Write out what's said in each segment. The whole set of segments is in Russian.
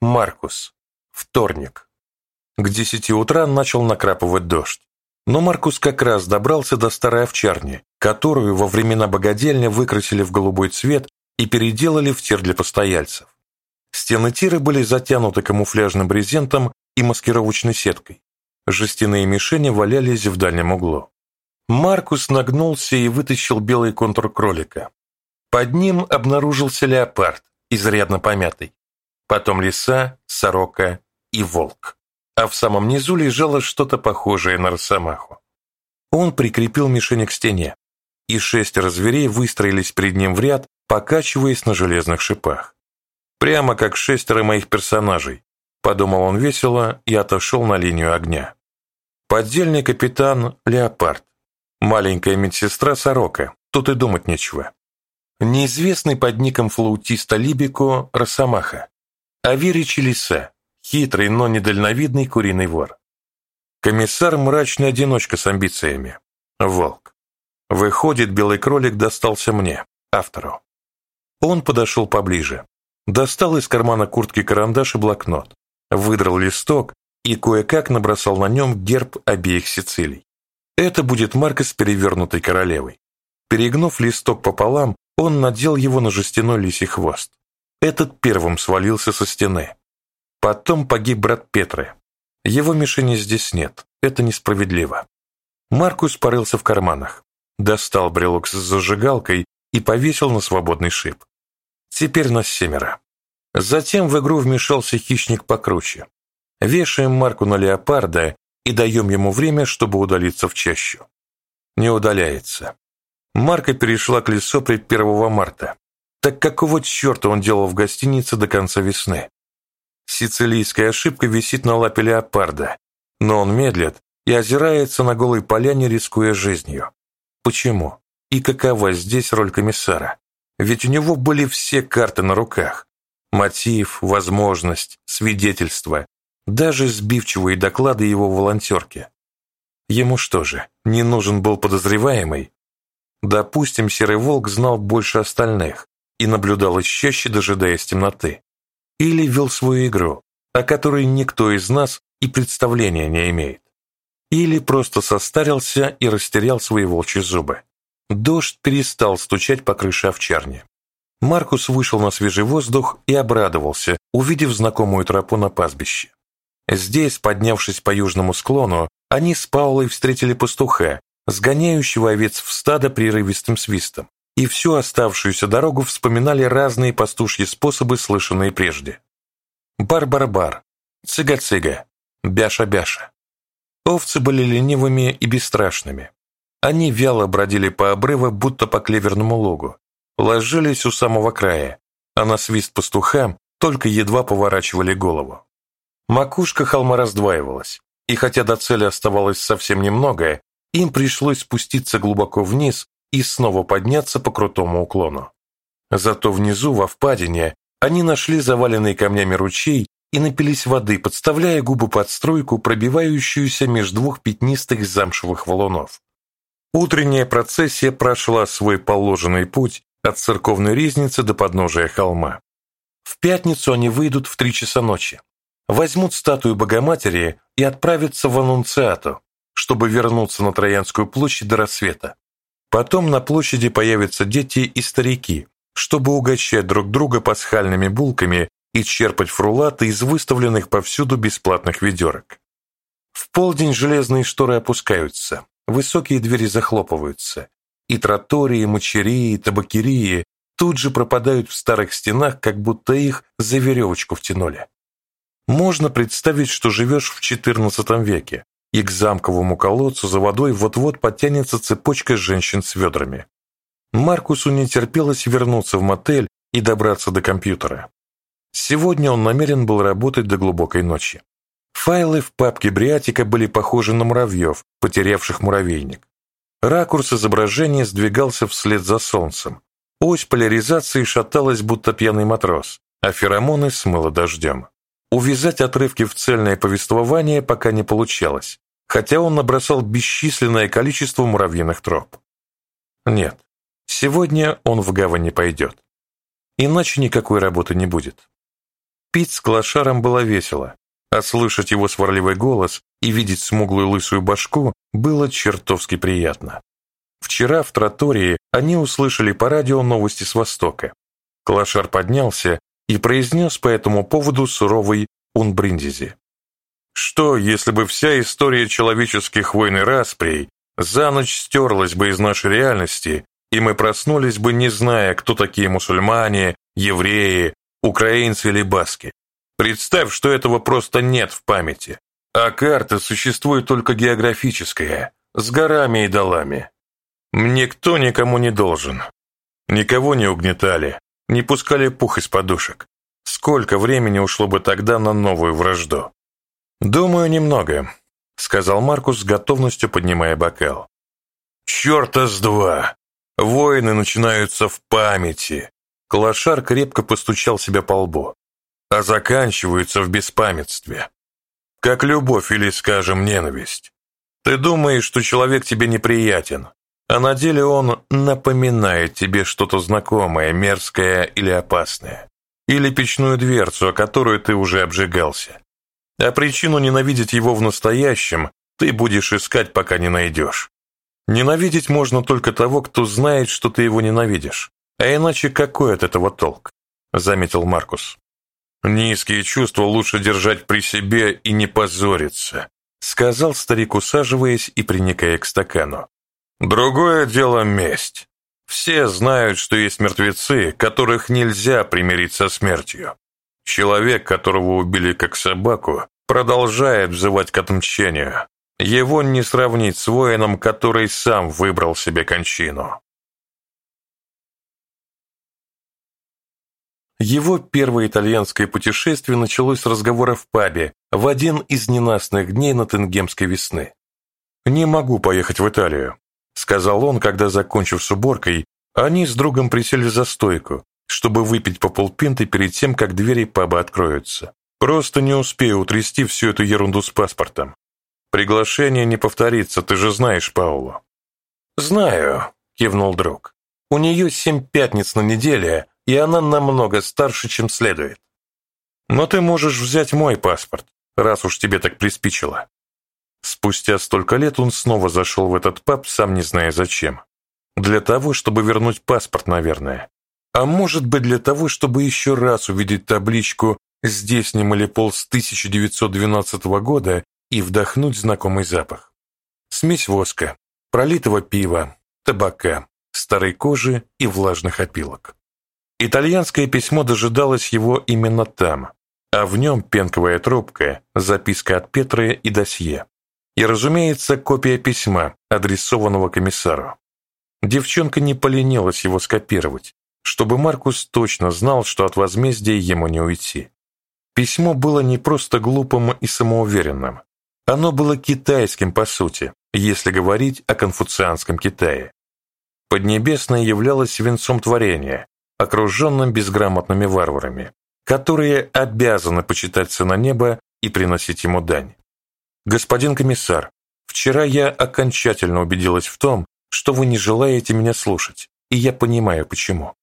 Маркус. Вторник. К десяти утра начал накрапывать дождь. Но Маркус как раз добрался до старой овчарни, которую во времена богадельни выкрасили в голубой цвет и переделали в тир для постояльцев. Стены тира были затянуты камуфляжным брезентом и маскировочной сеткой. Жестяные мишени валялись в дальнем углу. Маркус нагнулся и вытащил белый контур кролика. Под ним обнаружился леопард, изрядно помятый. Потом лиса, сорока и волк. А в самом низу лежало что-то похожее на росомаху. Он прикрепил мишень к стене, и шестеро зверей выстроились перед ним в ряд, покачиваясь на железных шипах. Прямо как шестеро моих персонажей, подумал он весело и отошел на линию огня. Поддельный капитан – леопард. Маленькая медсестра – сорока, тут и думать нечего. Неизвестный под ником флаутиста Либико – росомаха. Аверич – лиса, хитрый, но недальновидный куриный вор. Комиссар – мрачный одиночка с амбициями. Волк. Выходит, белый кролик достался мне, автору. Он подошел поближе. Достал из кармана куртки карандаш и блокнот, выдрал листок и кое-как набросал на нем герб обеих Сицилий. Это будет марка с перевернутой королевой. Перегнув листок пополам, он надел его на жестяной лисий хвост. Этот первым свалился со стены. Потом погиб брат Петры. Его мишени здесь нет, это несправедливо. Маркус порылся в карманах, достал брелок с зажигалкой и повесил на свободный шип. Теперь нас семеро. Затем в игру вмешался хищник покруче. Вешаем марку на леопарда и даем ему время, чтобы удалиться в чащу. Не удаляется. Марка перешла к лесопри 1 марта. Так какого черта он делал в гостинице до конца весны? Сицилийская ошибка висит на лапе леопарда, но он медлит и озирается на голой поляне, рискуя жизнью. Почему? И какова здесь роль комиссара? Ведь у него были все карты на руках. Мотив, возможность, свидетельство, даже сбивчивые доклады его волонтерки. Ему что же, не нужен был подозреваемый? Допустим, Серый Волк знал больше остальных и наблюдал чаще, дожидаясь темноты. Или вел свою игру, о которой никто из нас и представления не имеет. Или просто состарился и растерял свои волчьи зубы. Дождь перестал стучать по крыше овчарни. Маркус вышел на свежий воздух и обрадовался, увидев знакомую тропу на пастбище. Здесь, поднявшись по южному склону, они с Паулой встретили пастуха, сгоняющего овец в стадо прерывистым свистом, и всю оставшуюся дорогу вспоминали разные пастушьи способы, слышанные прежде. Бар-бар-бар, цыга-цыга, бяша-бяша. Овцы были ленивыми и бесстрашными. Они вяло бродили по обрыву, будто по клеверному логу, ложились у самого края, а на свист пастуха только едва поворачивали голову. Макушка холма раздваивалась, и хотя до цели оставалось совсем немного, им пришлось спуститься глубоко вниз и снова подняться по крутому уклону. Зато внизу, во впадине, они нашли заваленный камнями ручей и напились воды, подставляя губы под струйку, пробивающуюся между двух пятнистых замшевых валунов. Утренняя процессия прошла свой положенный путь от церковной ризницы до подножия холма. В пятницу они выйдут в три часа ночи, возьмут статую Богоматери и отправятся в Аннунциату, чтобы вернуться на Троянскую площадь до рассвета. Потом на площади появятся дети и старики, чтобы угощать друг друга пасхальными булками и черпать фрулаты из выставленных повсюду бесплатных ведерок. В полдень железные шторы опускаются, высокие двери захлопываются, и тротории, мочерии, табакерии тут же пропадают в старых стенах, как будто их за веревочку втянули. Можно представить, что живешь в XIV веке, и к замковому колодцу за водой вот-вот подтянется цепочка женщин с ведрами. Маркусу не терпелось вернуться в мотель и добраться до компьютера. Сегодня он намерен был работать до глубокой ночи. Файлы в папке Бриатика были похожи на муравьев, потерявших муравейник. Ракурс изображения сдвигался вслед за солнцем. Ось поляризации шаталась, будто пьяный матрос, а феромоны смыло дождем. Увязать отрывки в цельное повествование пока не получалось, хотя он набросал бесчисленное количество муравьиных троп. Нет, сегодня он в гавань не пойдет. Иначе никакой работы не будет. Пить с клошаром было весело, а слышать его сварливый голос и видеть смуглую лысую башку было чертовски приятно. Вчера в тротории они услышали по радио новости с Востока. Клашар поднялся и произнес по этому поводу суровый «Унбриндизи». Что, если бы вся история человеческих войн и расприй за ночь стерлась бы из нашей реальности, и мы проснулись бы, не зная, кто такие мусульмане, евреи, украинцы или баски? Представь, что этого просто нет в памяти. А карта существует только географическая, с горами и долами. Никто никому не должен. Никого не угнетали, не пускали пух из подушек. Сколько времени ушло бы тогда на новую вражду? Думаю, немного, сказал Маркус с готовностью поднимая бокал. Черта с два! Войны начинаются в памяти. Клашар крепко постучал себя по лбу а заканчиваются в беспамятстве. Как любовь или, скажем, ненависть. Ты думаешь, что человек тебе неприятен, а на деле он напоминает тебе что-то знакомое, мерзкое или опасное. Или печную дверцу, о которую ты уже обжигался. А причину ненавидеть его в настоящем ты будешь искать, пока не найдешь. Ненавидеть можно только того, кто знает, что ты его ненавидишь. А иначе какой от этого толк? Заметил Маркус. «Низкие чувства лучше держать при себе и не позориться», сказал старик, усаживаясь и приникая к стакану. «Другое дело месть. Все знают, что есть мертвецы, которых нельзя примирить со смертью. Человек, которого убили как собаку, продолжает взывать к отмщению. Его не сравнить с воином, который сам выбрал себе кончину. Его первое итальянское путешествие началось с разговора в пабе в один из ненастных дней на Тенгемской весны. «Не могу поехать в Италию», — сказал он, когда, закончив с уборкой, они с другом присели за стойку, чтобы выпить по полпинты перед тем, как двери паба откроются. «Просто не успею утрясти всю эту ерунду с паспортом. Приглашение не повторится, ты же знаешь Паулу». «Знаю», — кивнул друг. «У нее семь пятниц на неделе, и она намного старше, чем следует. Но ты можешь взять мой паспорт, раз уж тебе так приспичило. Спустя столько лет он снова зашел в этот паб, сам не зная зачем. Для того, чтобы вернуть паспорт, наверное. А может быть для того, чтобы еще раз увидеть табличку «Здесь не малипол с 1912 года» и вдохнуть знакомый запах. Смесь воска, пролитого пива, табака, старой кожи и влажных опилок. Итальянское письмо дожидалось его именно там, а в нем пенковая трубка, записка от Петры и досье. И, разумеется, копия письма, адресованного комиссару. Девчонка не поленилась его скопировать, чтобы Маркус точно знал, что от возмездия ему не уйти. Письмо было не просто глупым и самоуверенным. Оно было китайским, по сути, если говорить о конфуцианском Китае. Поднебесное являлось венцом творения, окруженным безграмотными варварами, которые обязаны почитать сына неба и приносить ему дань. Господин комиссар, вчера я окончательно убедилась в том, что вы не желаете меня слушать, и я понимаю почему.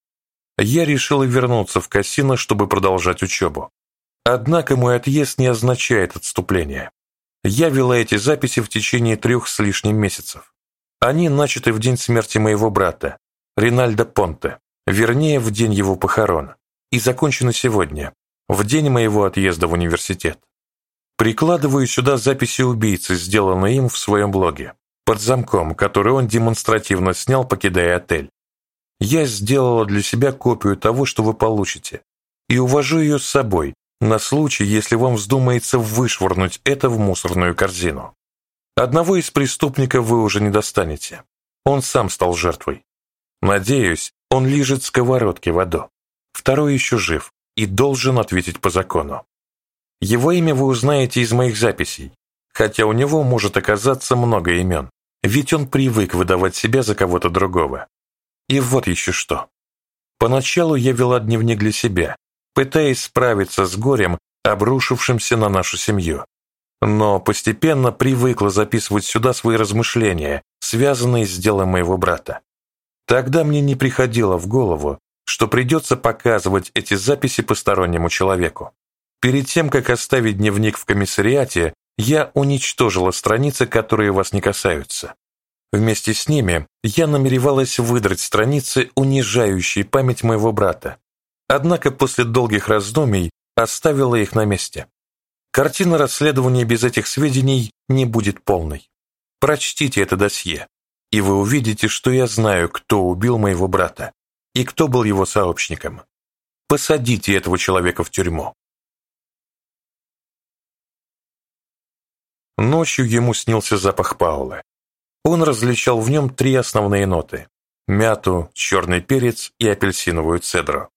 Я решила вернуться в Кассино, чтобы продолжать учебу. Однако мой отъезд не означает отступление. Я вела эти записи в течение трех с лишним месяцев. Они начаты в день смерти моего брата, Ринальдо Понте, вернее, в день его похорон, и закончено сегодня, в день моего отъезда в университет. Прикладываю сюда записи убийцы, сделанные им в своем блоге, под замком, который он демонстративно снял, покидая отель. Я сделала для себя копию того, что вы получите, и увожу ее с собой, на случай, если вам вздумается вышвырнуть это в мусорную корзину. Одного из преступников вы уже не достанете. Он сам стал жертвой. Надеюсь, он лижет сковородки в аду. Второй еще жив и должен ответить по закону. Его имя вы узнаете из моих записей, хотя у него может оказаться много имен, ведь он привык выдавать себя за кого-то другого. И вот еще что. Поначалу я вела дневник для себя, пытаясь справиться с горем, обрушившимся на нашу семью. Но постепенно привыкла записывать сюда свои размышления, связанные с делом моего брата. Тогда мне не приходило в голову, что придется показывать эти записи постороннему человеку. Перед тем, как оставить дневник в комиссариате, я уничтожила страницы, которые вас не касаются. Вместе с ними я намеревалась выдрать страницы, унижающие память моего брата. Однако после долгих раздумий оставила их на месте. Картина расследования без этих сведений не будет полной. Прочтите это досье, и вы увидите, что я знаю, кто убил моего брата и кто был его сообщником. Посадите этого человека в тюрьму. Ночью ему снился запах Паула. Он различал в нем три основные ноты – мяту, черный перец и апельсиновую цедру.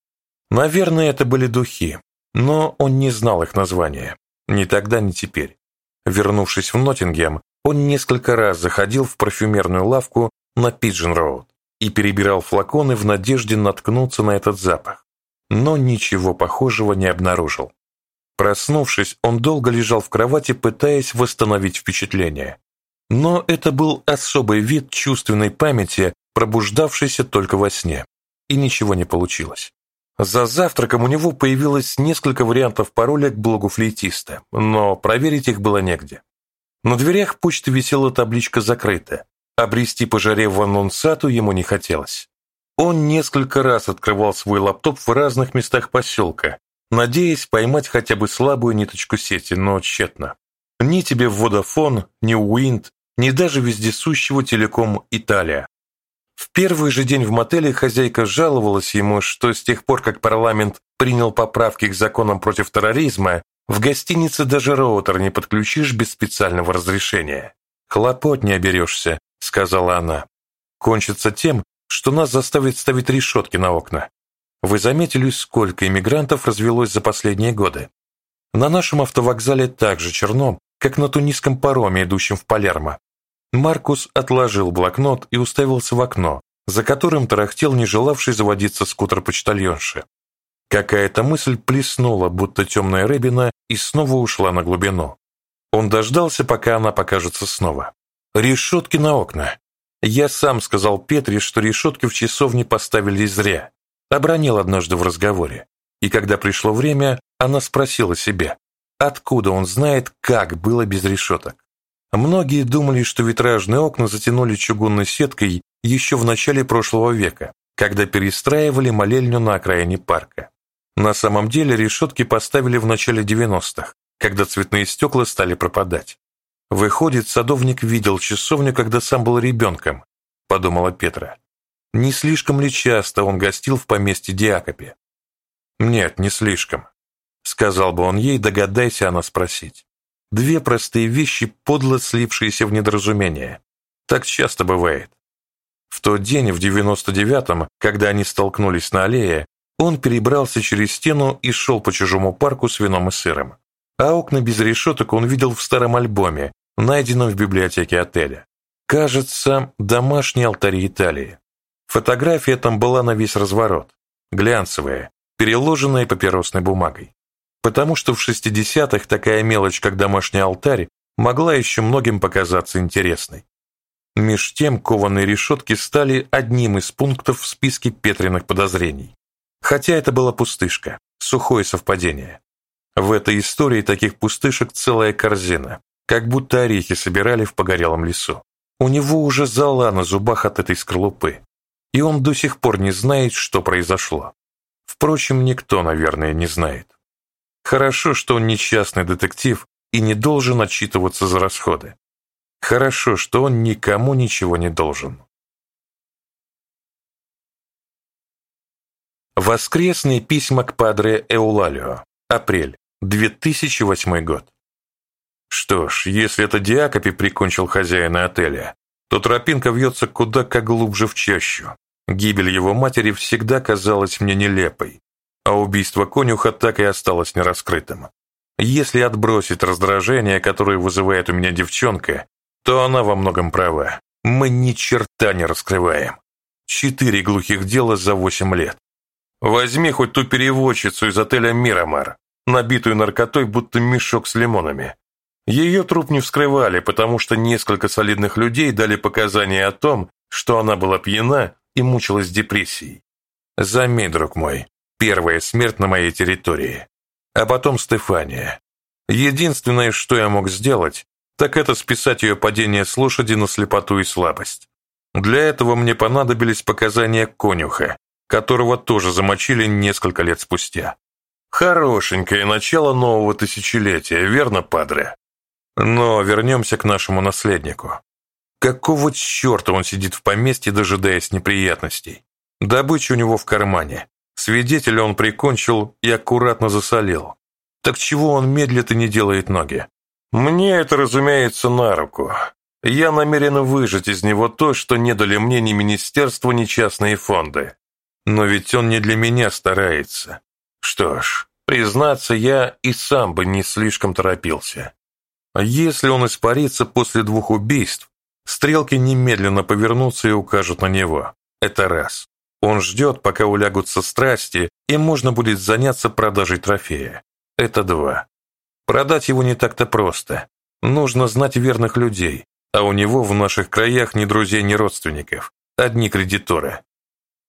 Наверное, это были духи, но он не знал их названия. Ни тогда, ни теперь. Вернувшись в Ноттингем, он несколько раз заходил в парфюмерную лавку на Пиджин-Роуд и перебирал флаконы в надежде наткнуться на этот запах, но ничего похожего не обнаружил. Проснувшись, он долго лежал в кровати, пытаясь восстановить впечатление. Но это был особый вид чувственной памяти, пробуждавшийся только во сне, и ничего не получилось. За завтраком у него появилось несколько вариантов пароля к блогу флейтиста, но проверить их было негде. На дверях почты висела табличка «Закрыта». Обрести по жаре в анонсату ему не хотелось. Он несколько раз открывал свой лаптоп в разных местах поселка, надеясь поймать хотя бы слабую ниточку сети, но тщетно. Ни тебе в Vodafone, ни Уинд, ни даже вездесущего телеком Италия. В первый же день в мотеле хозяйка жаловалась ему, что с тех пор, как парламент принял поправки к законам против терроризма, в гостинице даже роутер не подключишь без специального разрешения. «Хлопот не оберешься», — сказала она. «Кончится тем, что нас заставят ставить решетки на окна. Вы заметили, сколько иммигрантов развелось за последние годы? На нашем автовокзале так же черно, как на тунисском пароме, идущем в Палермо. Маркус отложил блокнот и уставился в окно, за которым тарахтел не желавший заводиться скутер почтальонши. Какая-то мысль плеснула, будто темная рыбина, и снова ушла на глубину. Он дождался, пока она покажется снова. Решетки на окна. Я сам сказал Петре, что решетки в часовне поставили зря. Обронил однажды в разговоре. И когда пришло время, она спросила себя, откуда он знает, как было без решеток. Многие думали, что витражные окна затянули чугунной сеткой еще в начале прошлого века, когда перестраивали молельню на окраине парка. На самом деле решетки поставили в начале 90-х, когда цветные стекла стали пропадать. Выходит, садовник видел часовню, когда сам был ребенком, подумала Петра. Не слишком ли часто он гостил в поместье Диакопе? Нет, не слишком. Сказал бы он ей, догадайся она спросить. Две простые вещи, подло слившиеся в недоразумение. Так часто бывает. В тот день, в 99-м, когда они столкнулись на аллее, он перебрался через стену и шел по чужому парку с вином и сыром. А окна без решеток он видел в старом альбоме, найденном в библиотеке отеля. Кажется, домашний алтарь Италии. Фотография там была на весь разворот, глянцевая, переложенная папиросной бумагой. Потому что в 60-х такая мелочь, как домашний алтарь, могла еще многим показаться интересной. Меж тем кованые решетки стали одним из пунктов в списке Петриных подозрений. Хотя это была пустышка, сухое совпадение. В этой истории таких пустышек целая корзина, как будто орехи собирали в погорелом лесу. У него уже зала на зубах от этой скорлупы и он до сих пор не знает, что произошло. Впрочем, никто, наверное, не знает. Хорошо, что он несчастный детектив и не должен отчитываться за расходы. Хорошо, что он никому ничего не должен. Воскресные письма к Падре Эулалио. Апрель. 2008 год. Что ж, если это Диакопи прикончил хозяина отеля, то тропинка вьется куда как глубже в чащу. Гибель его матери всегда казалась мне нелепой, а убийство конюха так и осталось нераскрытым. Если отбросить раздражение, которое вызывает у меня девчонка, то она во многом права. Мы ни черта не раскрываем. Четыре глухих дела за восемь лет. Возьми хоть ту переводчицу из отеля «Мирамар», набитую наркотой, будто мешок с лимонами. Ее труп не вскрывали, потому что несколько солидных людей дали показания о том, что она была пьяна и мучилась депрессией. Заметь, друг мой, первая смерть на моей территории. а потом Стефания. Единственное, что я мог сделать, так это списать ее падение с лошади на слепоту и слабость. Для этого мне понадобились показания конюха, которого тоже замочили несколько лет спустя. Хорошенькое начало нового тысячелетия, верно, падре? Но вернемся к нашему наследнику. Какого черта он сидит в поместье, дожидаясь неприятностей? Добыча у него в кармане. Свидетеля он прикончил и аккуратно засолил. Так чего он медлит и не делает ноги? Мне это, разумеется, на руку. Я намерен выжать из него то, что не дали мне ни министерство, ни частные фонды. Но ведь он не для меня старается. Что ж, признаться, я и сам бы не слишком торопился. Если он испарится после двух убийств, стрелки немедленно повернутся и укажут на него. Это раз. Он ждет, пока улягутся страсти, и можно будет заняться продажей трофея. Это два. Продать его не так-то просто. Нужно знать верных людей, а у него в наших краях ни друзей, ни родственников, одни кредиторы.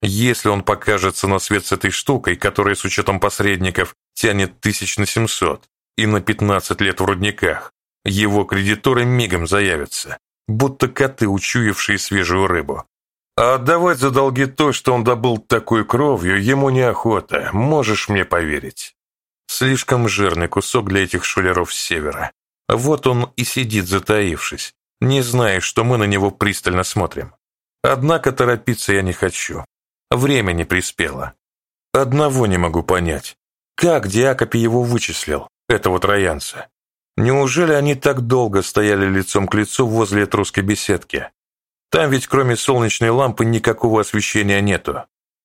Если он покажется на свет с этой штукой, которая с учетом посредников тянет тысяч на семьсот и на пятнадцать лет в рудниках, его кредиторы мигом заявятся, будто коты, учуявшие свежую рыбу. А отдавать за долги то, что он добыл такой кровью, ему неохота, можешь мне поверить. Слишком жирный кусок для этих шулеров с севера. Вот он и сидит затаившись, не зная, что мы на него пристально смотрим. Однако торопиться я не хочу. Время не приспело. Одного не могу понять. Как Диакопи его вычислил, этого троянца? Неужели они так долго стояли лицом к лицу возле этрусской беседки? Там ведь кроме солнечной лампы никакого освещения нету.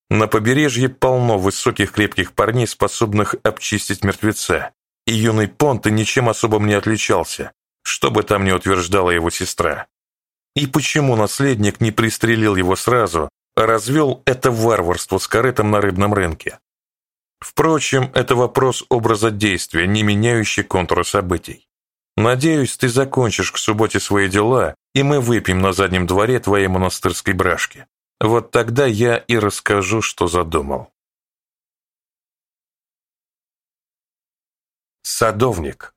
На побережье полно высоких крепких парней, способных обчистить мертвеца. И юный Понте ничем особым не отличался, что бы там ни утверждала его сестра. И почему наследник не пристрелил его сразу, а развел это варварство с корытом на рыбном рынке? Впрочем, это вопрос образа действия, не меняющий контура событий. Надеюсь, ты закончишь к субботе свои дела, и мы выпьем на заднем дворе твоей монастырской брашки. Вот тогда я и расскажу, что задумал. Садовник.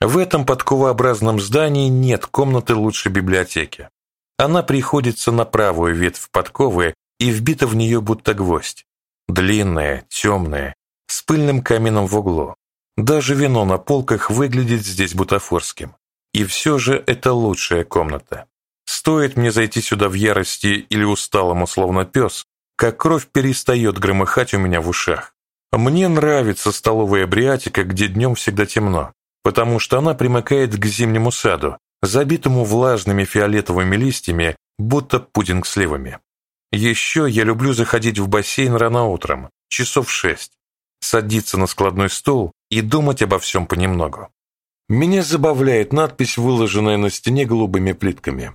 В этом подковообразном здании нет комнаты лучше библиотеки. Она приходится на правую ветвь подковы и вбита в нее будто гвоздь. Длинная, темная, с пыльным камином в углу. Даже вино на полках выглядит здесь бутафорским. И все же это лучшая комната. Стоит мне зайти сюда в ярости или усталому, словно пес, как кровь перестает громыхать у меня в ушах. Мне нравится столовая бриатика, где днем всегда темно, потому что она примыкает к зимнему саду, забитому влажными фиолетовыми листьями, будто пудинг сливами. Еще я люблю заходить в бассейн рано утром, часов шесть, садиться на складной стол и думать обо всем понемногу. Меня забавляет надпись, выложенная на стене голубыми плитками.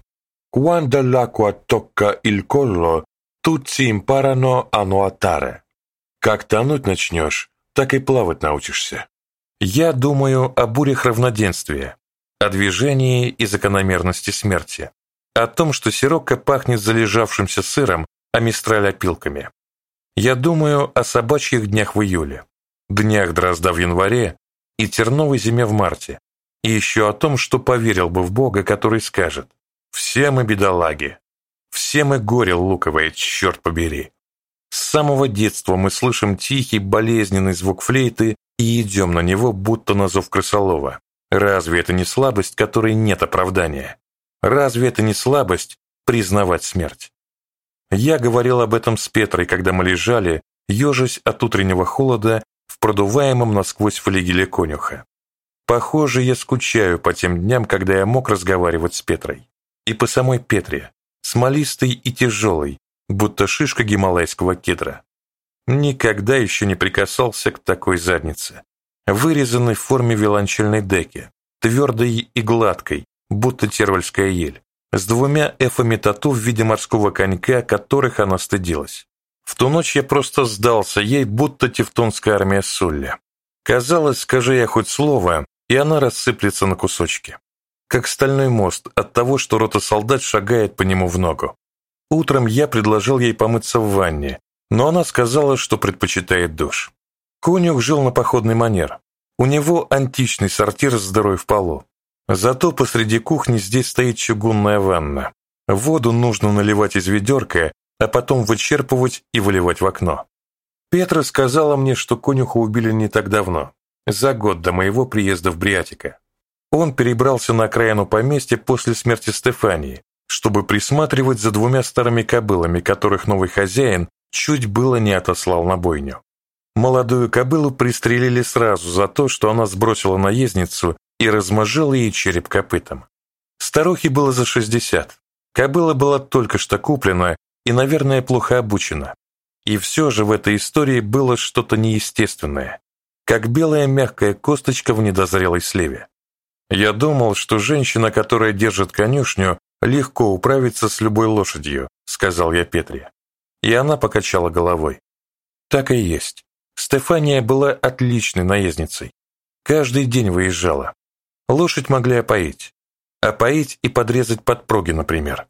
«Quando l'acqua tocca il collo, tutti imparano a nuotare». Как тонуть начнешь, так и плавать научишься. Я думаю о бурях равноденствия, о движении и закономерности смерти, о том, что сирокко пахнет залежавшимся сыром, а мистраль опилками. Я думаю о собачьих днях в июле, днях дрозда в январе и терновой зиме в марте, и еще о том, что поверил бы в Бога, который скажет «Все мы бедолаги, все мы горе луковое, черт побери». С самого детства мы слышим тихий, болезненный звук флейты и идем на него, будто на зов крысолова. Разве это не слабость, которой нет оправдания? Разве это не слабость признавать смерть? Я говорил об этом с Петрой, когда мы лежали, ежась от утреннего холода продуваемом насквозь флигеле конюха. Похоже, я скучаю по тем дням, когда я мог разговаривать с Петрой. И по самой Петре, смолистой и тяжелой, будто шишка гималайского кедра. Никогда еще не прикасался к такой заднице, вырезанной в форме виолончельной деки, твердой и гладкой, будто тервальская ель, с двумя эфами тату в виде морского конька, которых она стыдилась. В ту ночь я просто сдался ей, будто тевтонская армия Сулли. Казалось, скажи я хоть слово, и она рассыплется на кусочки. Как стальной мост от того, что рота солдат шагает по нему в ногу. Утром я предложил ей помыться в ванне, но она сказала, что предпочитает душ. Конюх жил на походный манер. У него античный сортир с дырой в полу. Зато посреди кухни здесь стоит чугунная ванна. Воду нужно наливать из ведерка, а потом вычерпывать и выливать в окно. Петра сказала мне, что конюха убили не так давно, за год до моего приезда в Бриатика. Он перебрался на окраину поместья после смерти Стефании, чтобы присматривать за двумя старыми кобылами, которых новый хозяин чуть было не отослал на бойню. Молодую кобылу пристрелили сразу за то, что она сбросила наездницу и размозжила ей череп копытом. Старухе было за 60. Кобыла была только что куплена и, наверное, плохо обучена. И все же в этой истории было что-то неестественное, как белая мягкая косточка в недозрелой сливе. Я думал, что женщина, которая держит конюшню, легко управится с любой лошадью, сказал я Петре. И она покачала головой. Так и есть. Стефания была отличной наездницей. Каждый день выезжала. Лошадь могли опоить. Опоить и подрезать подпруги, например.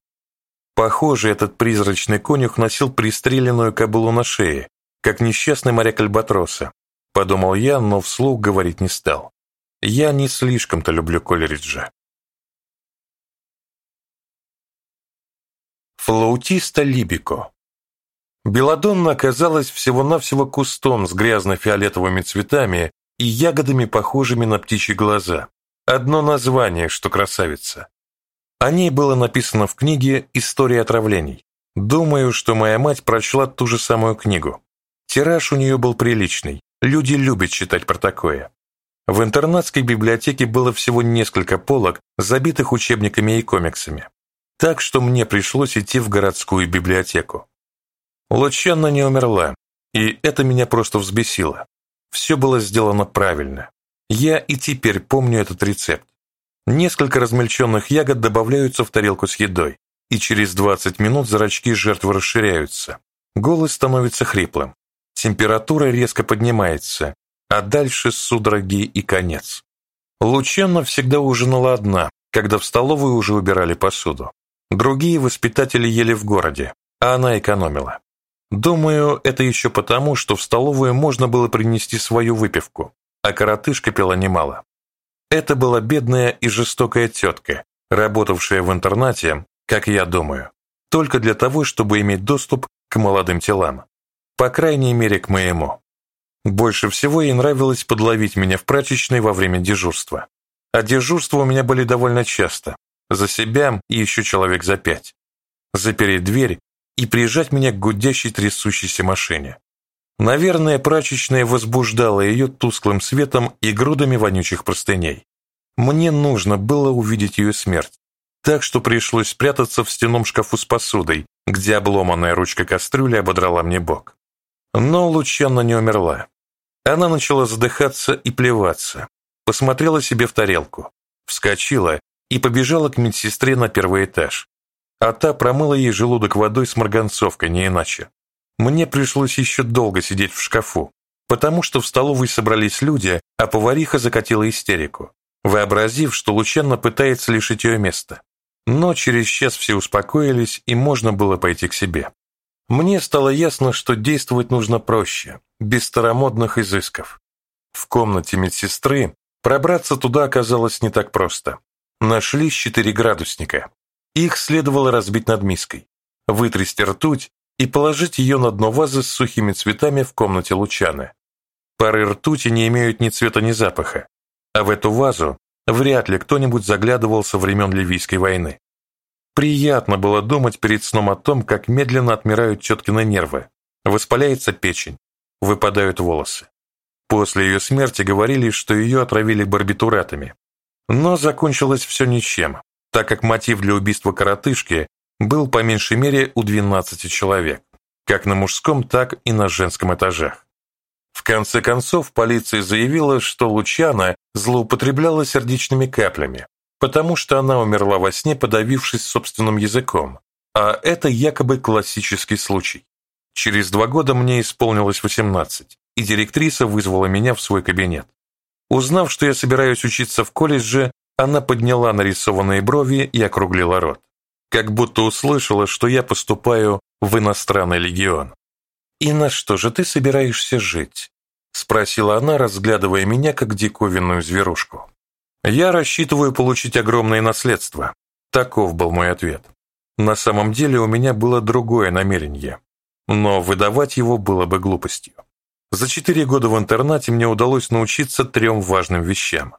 Похоже, этот призрачный конюх носил пристреленную кобылу на шее, как несчастный моряк Альбатроса. Подумал я, но вслух говорить не стал. Я не слишком-то люблю Колериджа. Флаутиста Либико Беладонна оказалась всего-навсего кустом с грязно-фиолетовыми цветами и ягодами, похожими на птичьи глаза. Одно название, что красавица. О ней было написано в книге «История отравлений». Думаю, что моя мать прочла ту же самую книгу. Тираж у нее был приличный, люди любят читать про такое. В интернатской библиотеке было всего несколько полок, забитых учебниками и комиксами. Так что мне пришлось идти в городскую библиотеку. Лучанна не умерла, и это меня просто взбесило. Все было сделано правильно. Я и теперь помню этот рецепт. Несколько размельченных ягод добавляются в тарелку с едой, и через 20 минут зрачки жертвы расширяются. Голос становится хриплым. Температура резко поднимается, а дальше судороги и конец. Лучанна всегда ужинала одна, когда в столовую уже убирали посуду. Другие воспитатели ели в городе, а она экономила. Думаю, это еще потому, что в столовую можно было принести свою выпивку, а коротышка пила немало. Это была бедная и жестокая тетка, работавшая в интернате, как я думаю, только для того, чтобы иметь доступ к молодым телам. По крайней мере, к моему. Больше всего ей нравилось подловить меня в прачечной во время дежурства. А дежурства у меня были довольно часто. За себя и еще человек за пять. Запереть дверь и прижать меня к гудящей трясущейся машине. Наверное, прачечная возбуждала ее тусклым светом и грудами вонючих простыней. Мне нужно было увидеть ее смерть, так что пришлось спрятаться в стенном шкафу с посудой, где обломанная ручка кастрюли ободрала мне бок. Но Лучанна не умерла. Она начала задыхаться и плеваться, посмотрела себе в тарелку, вскочила и побежала к медсестре на первый этаж. А та промыла ей желудок водой с марганцовкой, не иначе. Мне пришлось еще долго сидеть в шкафу, потому что в столовой собрались люди, а повариха закатила истерику, вообразив, что Лучанна пытается лишить ее места. Но через час все успокоились, и можно было пойти к себе. Мне стало ясно, что действовать нужно проще, без старомодных изысков. В комнате медсестры пробраться туда оказалось не так просто. Нашлись четыре градусника. Их следовало разбить над миской, вытрясти ртуть и положить ее на дно вазы с сухими цветами в комнате Лучаны. Пары ртути не имеют ни цвета, ни запаха, а в эту вазу вряд ли кто-нибудь заглядывал со времен Ливийской войны. Приятно было думать перед сном о том, как медленно отмирают теткины нервы, воспаляется печень, выпадают волосы. После ее смерти говорили, что ее отравили барбитуратами. Но закончилось все ничем, так как мотив для убийства коротышки был по меньшей мере у 12 человек, как на мужском, так и на женском этажах. В конце концов, полиция заявила, что Лучана злоупотребляла сердечными каплями, потому что она умерла во сне, подавившись собственным языком, а это якобы классический случай. Через два года мне исполнилось 18, и директриса вызвала меня в свой кабинет. Узнав, что я собираюсь учиться в колледже, она подняла нарисованные брови и округлила рот, как будто услышала, что я поступаю в иностранный легион. «И на что же ты собираешься жить?» — спросила она, разглядывая меня как диковинную зверушку. «Я рассчитываю получить огромное наследство». Таков был мой ответ. На самом деле у меня было другое намерение, но выдавать его было бы глупостью. За четыре года в интернате мне удалось научиться трем важным вещам.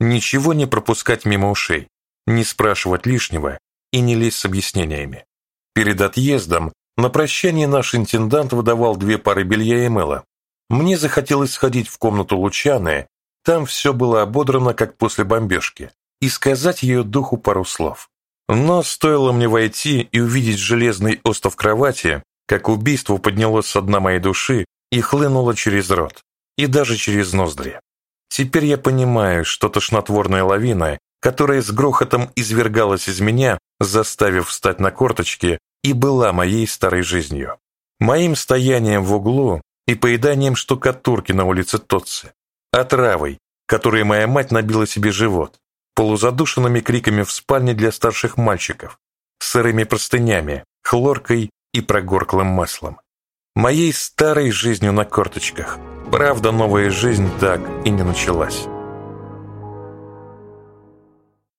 Ничего не пропускать мимо ушей, не спрашивать лишнего и не лезть с объяснениями. Перед отъездом на прощание наш интендант выдавал две пары белья и мыла. Мне захотелось сходить в комнату Лучаны, там все было ободрано, как после бомбежки, и сказать ее духу пару слов. Но стоило мне войти и увидеть железный остов кровати, как убийство поднялось с дна моей души и хлынуло через рот, и даже через ноздри. Теперь я понимаю, что тошнотворная лавина, которая с грохотом извергалась из меня, заставив встать на корточки, и была моей старой жизнью. Моим стоянием в углу и поеданием штукатурки на улице Тотцы, отравой, которой моя мать набила себе живот, полузадушенными криками в спальне для старших мальчиков, сырыми простынями, хлоркой и прогорклым маслом. Моей старой жизнью на корточках. Правда, новая жизнь так и не началась.